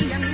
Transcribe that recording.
Indian